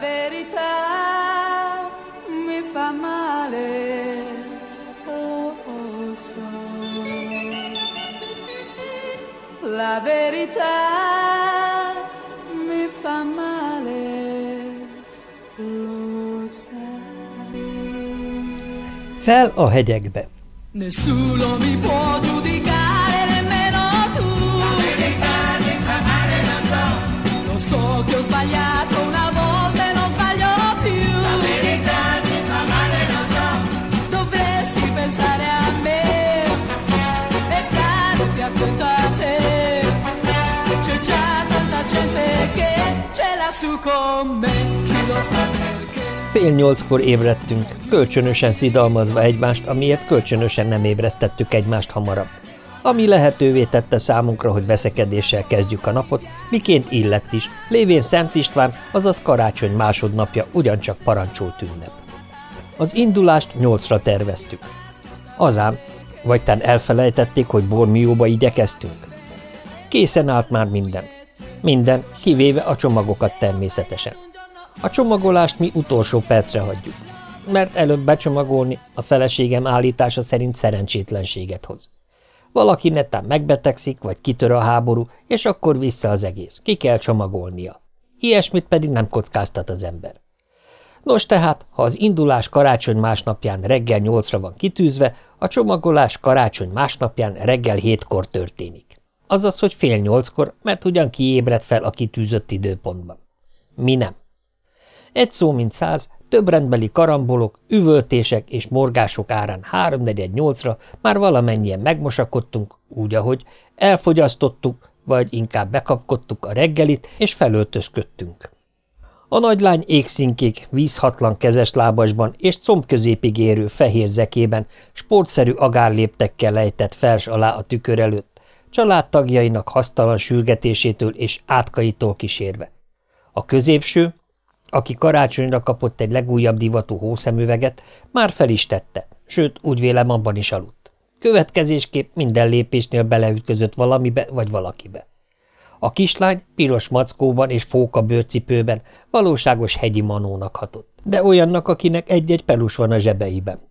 verità mi fa male, lo so. La verità mi fa male, lo sai. Fel a hegyekbe. Nessuno mi può giudicare, nemmeno tu. La verità ti fa male, lo so. Lo so che ho sbagliato ce l'ha su con me, chi lo sa perché. Fél nyolckor ébredtünk, kölcsönösen szidalmazva egymást, amiért kölcsönösen nem ébresztettük egymást hamarabb. Ami lehetővé tette számunkra, hogy veszekedéssel kezdjük a napot, miként illett is, lévén Szent István, azaz karácsony másodnapja ugyancsak parancsolt ünnep. Az indulást nyolcra terveztük. Azán, vagy tán elfelejtették, hogy Bormióba igyekeztünk? Készen állt már minden. Minden, kivéve a csomagokat természetesen. A csomagolást mi utolsó percre hagyjuk, mert előbb becsomagolni a feleségem állítása szerint szerencsétlenséget hoz. Valaki netán megbetegszik, vagy kitör a háború, és akkor vissza az egész. Ki kell csomagolnia. Ilyesmit pedig nem kockáztat az ember. Nos tehát, ha az indulás karácsony másnapján reggel nyolcra van kitűzve, a csomagolás karácsony másnapján reggel hétkor történik. Azaz, hogy fél nyolckor, mert ugyan kiébred fel a kitűzött időpontban. Mi nem. Egy szó mint száz, több rendbeli karambolok, üvöltések és morgások árán háromnegyed nyolcra már valamennyien megmosakodtunk, úgy, ahogy elfogyasztottuk, vagy inkább bekapkodtuk a reggelit, és felöltözködtünk. A nagylány égszínkék, vízhatlan kezes lábasban és combközépig érő fehér zekében sportszerű agárléptekkel lejtett fels alá a tükör előtt, családtagjainak hasztalan sürgetésétől és átkaitól kísérve. A középső, aki karácsonyra kapott egy legújabb divatú hószemüveget, már fel is tette, sőt, úgy vélem abban is aludt. Következésképp minden lépésnél beleütközött valamibe vagy valakibe. A kislány piros mackóban és fóka bőrcipőben valóságos hegyi manónak hatott, de olyannak, akinek egy-egy pelus van a zsebeiben.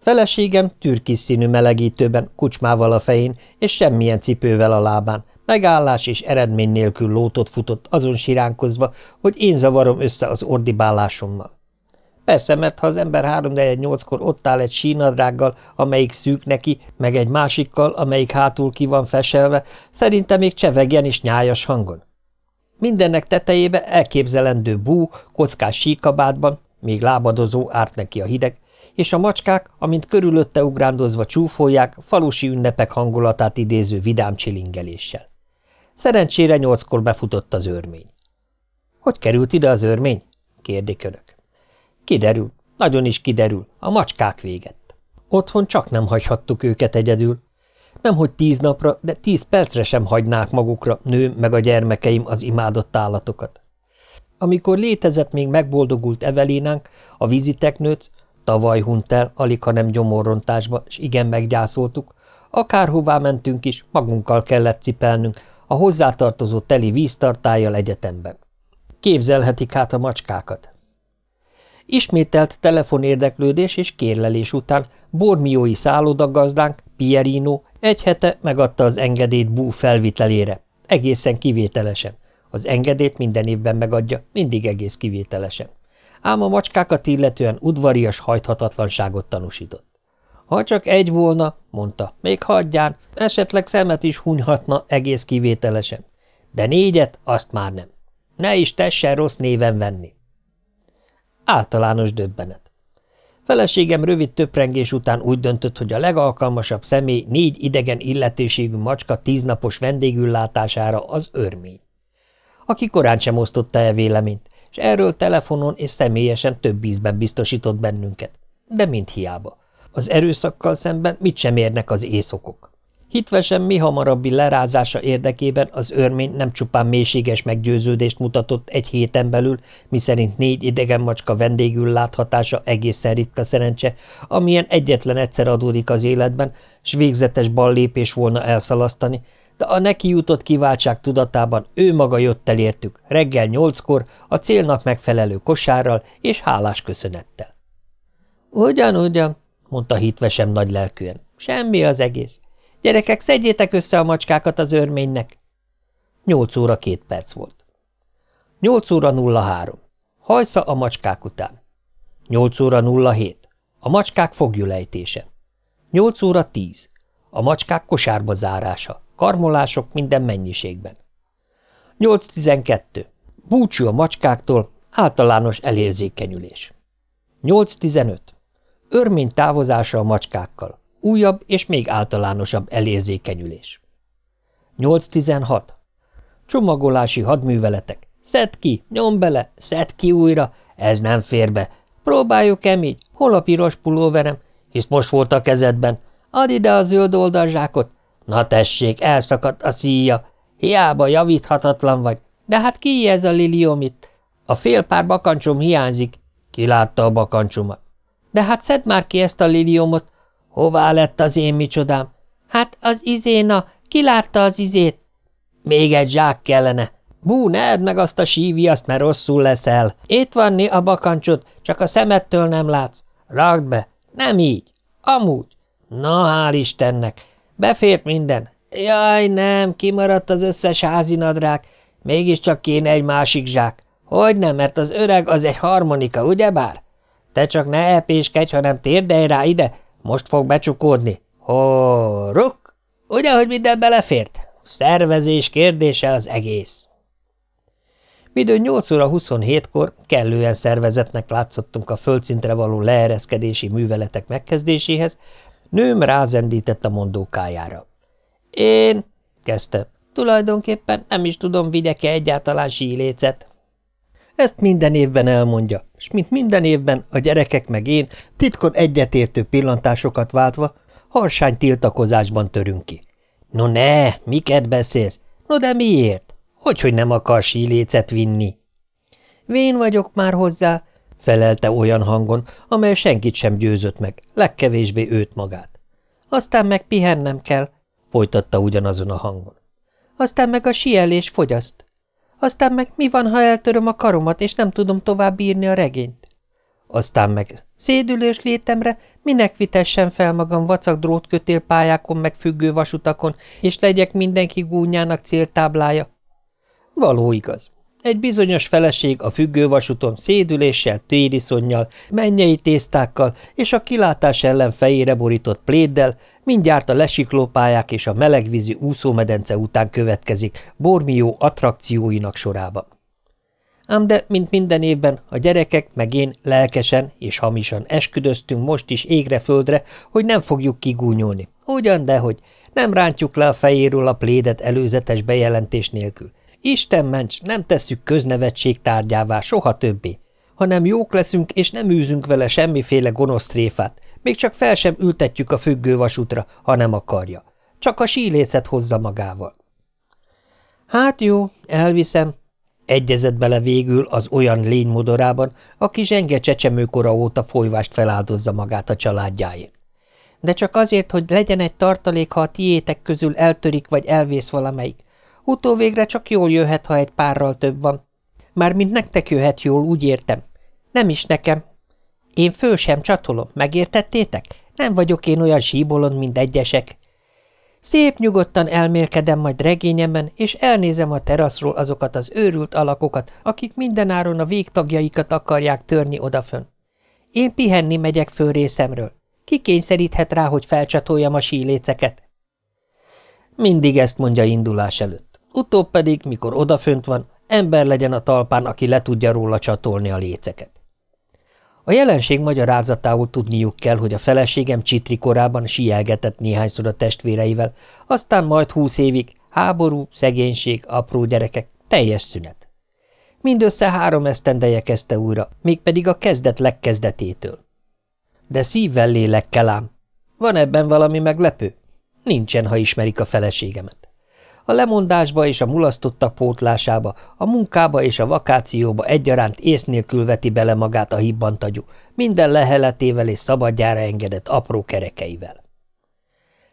Feleségem türkis színű melegítőben, kucsmával a fején és semmilyen cipővel a lábán, megállás és eredmény nélkül lótot futott azon siránkozva, hogy én zavarom össze az ordibálásommal. Persze, mert ha az ember három nyolckor ott áll egy sínadrággal, amelyik szűk neki, meg egy másikkal, amelyik hátul ki van feselve, szerintem még csevegjen is nyájas hangon. Mindennek tetejébe elképzelendő bú, kockás síkabátban, még lábadozó árt neki a hideg, és a macskák, amint körülötte ugrándozva csúfolják, falusi ünnepek hangulatát idéző vidám csilingeléssel. Szerencsére nyolckor befutott az örmény. – Hogy került ide az örmény? – kérdik önök. Kiderül, nagyon is kiderül, a macskák végett. Otthon csak nem hagyhattuk őket egyedül. Nemhogy tíz napra, de tíz percre sem hagynák magukra nő meg a gyermekeim az imádott állatokat. Amikor létezett még megboldogult Evelénánk, a víziteknőc, tavaly hunyt el, alig ha nem gyomorrontásba, és igen meggyászoltuk, akárhová mentünk is, magunkkal kellett cipelnünk, a hozzátartozó teli víztartályjal egyetemben. Képzelhetik hát a macskákat. Ismételt telefonérdeklődés és kérlelés után bormiói szállodagazdánk, Pierino, egy hete megadta az engedélyt bú felvitelére, egészen kivételesen. Az engedélyt minden évben megadja, mindig egész kivételesen. Ám a macskákat illetően udvarias hajthatatlanságot tanúsított. Ha csak egy volna, mondta, még hagyján, esetleg szemet is hunyhatna egész kivételesen. De négyet, azt már nem. Ne is tessen rossz néven venni. Általános döbbenet. Feleségem rövid töprengés után úgy döntött, hogy a legalkalmasabb személy négy idegen illetőségű macska tíznapos vendégüllátására az örmény. Aki korán sem osztotta el véleményt, és erről telefonon és személyesen több ízben biztosított bennünket. De mind hiába. Az erőszakkal szemben mit sem érnek az észokok. Hitvesen mi hamarabbi lerázása érdekében az örmény nem csupán mélységes meggyőződést mutatott egy héten belül, miszerint négy idegen macska vendégül láthatása egészen ritka szerencse, amilyen egyetlen egyszer adódik az életben, s végzetes ballépés volna elszalasztani, de a neki jutott kiváltság tudatában ő maga jött elértük, reggel nyolckor, a célnak megfelelő kosárral és hálás köszönettel. Ugyan, ugyan, mondta hitvesem nagy lelkűen. Semmi az egész. Gyerekek, szedjétek össze a macskákat az örménynek. Nyolc óra két perc volt. Nyolc óra nulla három. Hajsza a macskák után. Nyolc óra nulla hét. A macskák fogjulejtése. Nyolc óra tíz. A macskák kosárba zárása. Karmolások minden mennyiségben. Nyolc tizenkettő. Búcsú a macskáktól, általános elérzékenyülés. Nyolc tizenöt. Örmény távozása a macskákkal. Újabb és még általánosabb elérzékenyülés. 8.16. Csomagolási hadműveletek. Szedd ki, nyom bele, szedd ki újra. Ez nem fér be. Próbáljuk emi, Hol a piros pulóverem? Hisz most volt a kezedben. Add ide a zöld oldalzsákot. Na tessék, elszakadt a szíja. Hiába javíthatatlan vagy. De hát ki ez a liliom itt? A fél pár bakancsom hiányzik. Ki látta a bakancsomat? De hát szedd már ki ezt a liliomot. Hová lett az én micsodám? Hát az izéna, ki látta az izét? Még egy zsák kellene. Bú, ne edd meg azt a síviaszt, mert rosszul leszel. Itt van a bakancsod, csak a szemettől nem látsz. Ragd be. Nem így. Amúgy. Na, hál' Istennek. Befért minden. Jaj, nem, kimaradt az összes házinadrág. Mégiscsak kéne egy másik zsák. Hogy nem, mert az öreg az egy harmonika, ugyebár? Te csak ne elpéskedj, hanem térdelj rá ide, most fog becsukódni. Ho, ruk! Ugye, hogy minden belefért? Szervezés kérdése az egész. Midőn 8 óra 27-kor kellően szervezetnek látszottunk a földszintre való leereszkedési műveletek megkezdéséhez, nőm rázendített a mondókájára. Én, kezdte, tulajdonképpen nem is tudom, vigyek-e egyáltalán sílécet. Ezt minden évben elmondja, és mint minden évben a gyerekek meg én titkon egyetértő pillantásokat váltva harsány tiltakozásban törünk ki. No ne, miket beszélsz? No de miért? Hogyhogy nem akar sílécet vinni? Vén vagyok már hozzá, felelte olyan hangon, amely senkit sem győzött meg, legkevésbé őt magát. Aztán meg pihennem kell, folytatta ugyanazon a hangon. Aztán meg a sielés fogyaszt. Aztán meg mi van, ha eltöröm a karomat, és nem tudom tovább bírni a regényt? Aztán meg szédülős létemre minek vitessen fel magam vacak drótkötélpályákon meg függő vasutakon, és legyek mindenki gúnyának céltáblája? Való igaz. Egy bizonyos feleség a függővasúton szédüléssel, tériszonnyal, mennyei tésztákkal és a kilátás ellen fejére borított pléddel mindjárt a lesiklópályák és a melegvízi úszómedence után következik Bormió attrakcióinak sorába. Ám de, mint minden évben, a gyerekek meg én lelkesen és hamisan esküdöztünk most is égre-földre, hogy nem fogjuk kigúnyolni. Ugyan, dehogy nem rántjuk le a fejéről a plédet előzetes bejelentés nélkül, Isten ments, nem tesszük köznevetség tárgyává soha többé, hanem jók leszünk, és nem űzünk vele semmiféle gonosz tréfát, még csak fel sem ültetjük a függővasútra, ha nem akarja. Csak a sílécet hozza magával. Hát jó, elviszem, egyezett bele végül az olyan lénymodorában, aki zsenge csecsemőkora óta folyvást feláldozza magát a családjáért. De csak azért, hogy legyen egy tartalék, ha a tiétek közül eltörik vagy elvész valamelyik, Utóvégre csak jól jöhet, ha egy párral több van. Mármint nektek jöhet jól, úgy értem. Nem is nekem. Én föl sem csatolom, megértettétek? Nem vagyok én olyan síbolon, mint egyesek. Szép nyugodtan elmélkedem majd regényemben, és elnézem a teraszról azokat az őrült alakokat, akik mindenáron a végtagjaikat akarják törni odafön. Én pihenni megyek föl részemről. Ki kényszeríthet rá, hogy felcsatoljam a síléceket? Mindig ezt mondja indulás előtt. Utóbb pedig, mikor odafönt van, ember legyen a talpán, aki le tudja róla csatolni a léceket. A jelenség magyarázatául tudniuk kell, hogy a feleségem Csitri korában sielgetett néhányszor a testvéreivel, aztán majd húsz évig háború, szegénység, apró gyerekek, teljes szünet. Mindössze három esztendeje kezdte újra, mégpedig a kezdet legkezdetétől. De szívvel lélekkel ám. Van ebben valami meglepő? Nincsen, ha ismerik a feleségemet. A lemondásba és a mulasztottak pótlásába, a munkába és a vakációba egyaránt ész nélkül veti bele magát a hibbantagyú, minden leheletével és szabadjára engedett apró kerekeivel.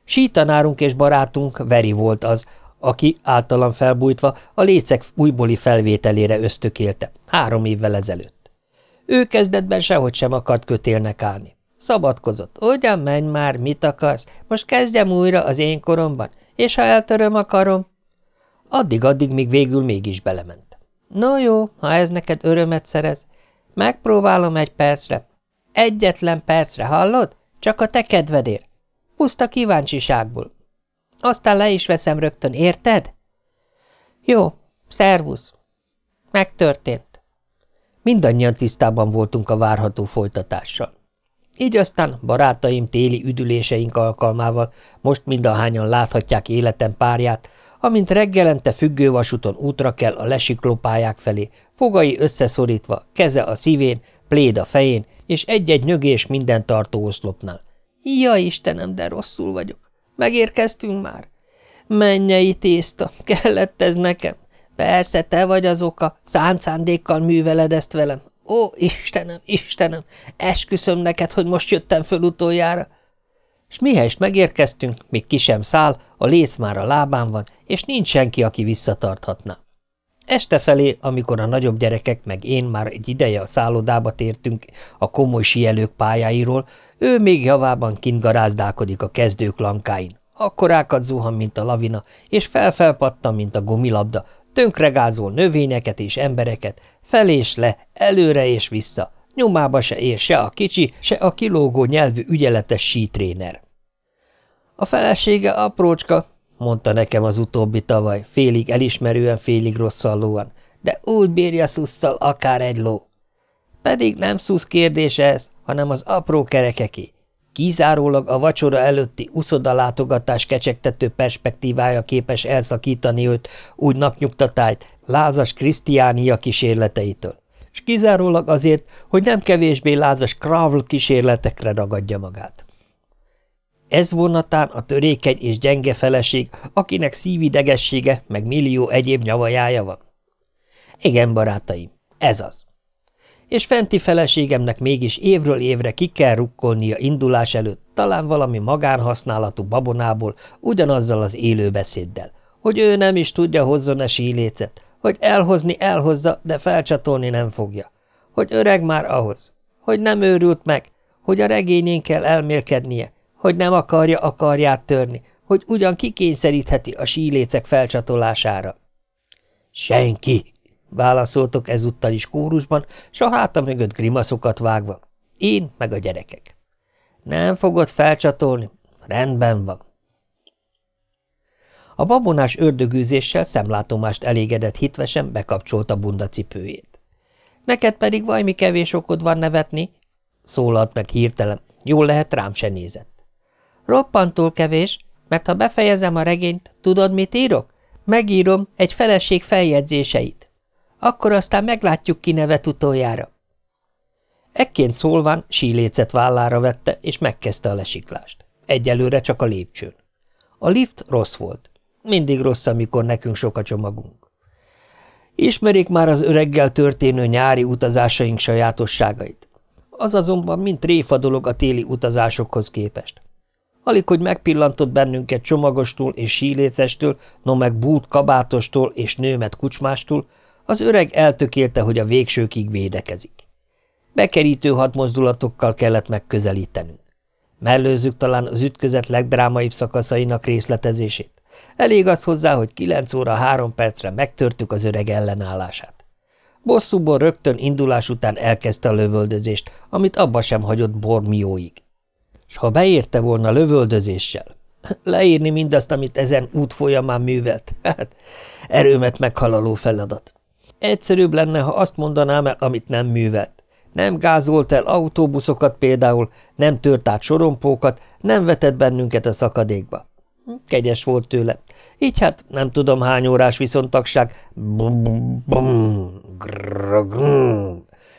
Sítanárunk és barátunk Veri volt az, aki általam felbújtva a lécek újbóli felvételére ösztökélte, három évvel ezelőtt. Ő kezdetben sehogy sem akart kötélnek állni. Szabadkozott. Ugyan menj már, mit akarsz? Most kezdjem újra az én koromban, és ha eltöröm a karom? Addig-addig, míg végül mégis belement. No jó, ha ez neked örömet szerez. Megpróbálom egy percre. Egyetlen percre, hallod? Csak a te kedvedért. Puszta kíváncsiságból. Aztán le is veszem rögtön, érted? Jó, szervusz. Megtörtént. Mindannyian tisztában voltunk a várható folytatással. Így aztán barátaim téli üdüléseink alkalmával most mindahányan láthatják életem párját, amint reggelente függővasúton útra kell a lesiklópályák felé, fogai összeszorítva, keze a szívén, pléd a fején, és egy-egy nyögés minden tartó oszlopnál. Ja, Istenem, de rosszul vagyok. Megérkeztünk már? Mennyei tészta, kellett ez nekem. Persze, te vagy az oka, szánt műveled ezt velem. Ó, Istenem, Istenem, esküszöm neked, hogy most jöttem föl utoljára. S mihelyest megérkeztünk, még ki sem száll, a léc már a lábán van, és nincs senki, aki visszatarthatna. Este felé, amikor a nagyobb gyerekek meg én már egy ideje a szállodába tértünk a komoly sielők pályáiról, ő még javában kint garázdálkodik a kezdők lankáin. Akkorákat zuhan, mint a lavina, és felfelpattan, mint a gomilabda, tönkregázol növényeket és embereket, fel és le, előre és vissza, nyomába se ér se a kicsi, se a kilógó nyelvű ügyeletes sítréner. A felesége aprócska, mondta nekem az utóbbi tavaly, félig elismerően, félig rosszallóan, de úgy bírja szusszal akár egy ló. Pedig nem szusz kérdése ez, hanem az apró kerekeké. Kizárólag a vacsora előtti uszodalátogatás kecsegtető perspektívája képes elszakítani őt úgy napnyugtatájt, lázas Krisztiánia kísérleteitől, és kizárólag azért, hogy nem kevésbé lázas Kravl kísérletekre ragadja magát. Ez vonatán a törékeny és gyenge feleség, akinek szívidegessége meg millió egyéb nyavajája van? Igen, barátaim, ez az és fenti feleségemnek mégis évről évre ki kell rukkolnia indulás előtt, talán valami magánhasználatú babonából, ugyanazzal az élőbeszéddel, hogy ő nem is tudja hozzon-e sílécet, hogy elhozni elhozza, de felcsatolni nem fogja, hogy öreg már ahhoz, hogy nem őrült meg, hogy a regényén kell elmélkednie, hogy nem akarja a karját törni, hogy ugyan kikényszerítheti a sílécek felcsatolására. Senki, Válaszoltok ezúttal is kórusban, s a háta mögött grimaszokat vágva. Én meg a gyerekek. Nem fogod felcsatolni? Rendben van. A babonás ördögűzéssel szemlátomást elégedett hitvesen bekapcsolta bundacipőjét. Neked pedig vajmi kevés okod van nevetni? Szólalt meg hirtelen, jól lehet rám se nézett. Roppantól kevés, mert ha befejezem a regényt, tudod, mit írok? Megírom egy feleség feljegyzéseit. Akkor aztán meglátjuk, ki nevet utoljára. Ekként szólván sílécet vállára vette, és megkezdte a lesiklást. Egyelőre csak a lépcsőn. A lift rossz volt. Mindig rossz, amikor nekünk sok a csomagunk. Ismerik már az öreggel történő nyári utazásaink sajátosságait. Az azonban mint tréfa dolog a téli utazásokhoz képest. Alig, hogy megpillantott bennünket csomagostól és sílécestől, no meg bút kabátostól és nőmet kucsmástól, az öreg eltökélte, hogy a végsőkig védekezik. Bekerítő hadmozdulatokkal kellett megközelítenünk. Mellőzzük talán az ütközet legdrámaibb szakaszainak részletezését. Elég az hozzá, hogy kilenc óra három percre megtörtük az öreg ellenállását. Bosszúból rögtön indulás után elkezdte a lövöldözést, amit abba sem hagyott Bormióig. S ha beérte volna lövöldözéssel, leírni mindazt, amit ezen út folyamán művelt, hát erőmet meghalaló feladat. Egyszerűbb lenne, ha azt mondanám el, amit nem művelt. Nem gázolt el autóbuszokat például, nem tört át sorompókat, nem vetett bennünket a szakadékba. Kegyes volt tőle. Így hát nem tudom hány órás viszontagság.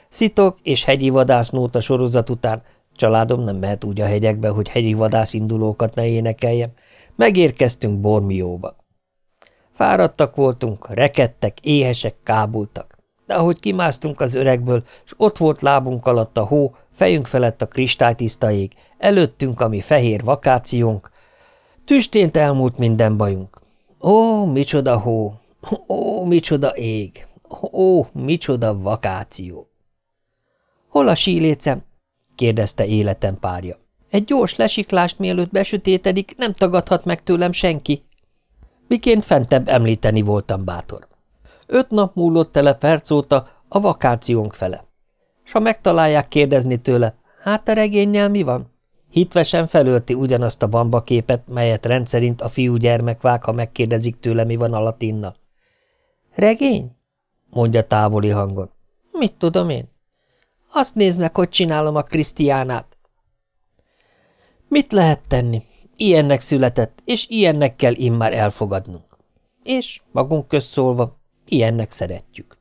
Szitok és hegyi vadásznóta sorozat után, családom nem mehet úgy a hegyekbe, hogy hegyi vadászindulókat ne énekeljen, megérkeztünk Bormióba. Fáradtak voltunk, rekedtek, éhesek, kábultak. De ahogy kimásztunk az öregből, s ott volt lábunk alatt a hó, fejünk felett a kristálytiszta ég, előttünk a mi fehér vakációnk, tüstént elmúlt minden bajunk. Ó, micsoda hó! Ó, micsoda ég! Ó, micsoda vakáció! Hol a sílécem? kérdezte életem párja. Egy gyors lesiklást, mielőtt besütétedik, nem tagadhat meg tőlem senki. Miként fentebb említeni voltam bátor. Öt nap múlott tele perc óta a vakációnk fele. S ha megtalálják kérdezni tőle, hát a regénnyel mi van? Hitvesen felölti ugyanazt a bambaképet, melyet rendszerint a fiúgyermek vág, ha megkérdezik tőle, mi van a latinnal. Regény? mondja távoli hangon. Mit tudom én? Azt nézd meg, hogy csinálom a Krisztiánát. Mit lehet tenni? Ilyennek született, és ilyennek kell immár elfogadnunk. És, magunk közszólva, ilyennek szeretjük.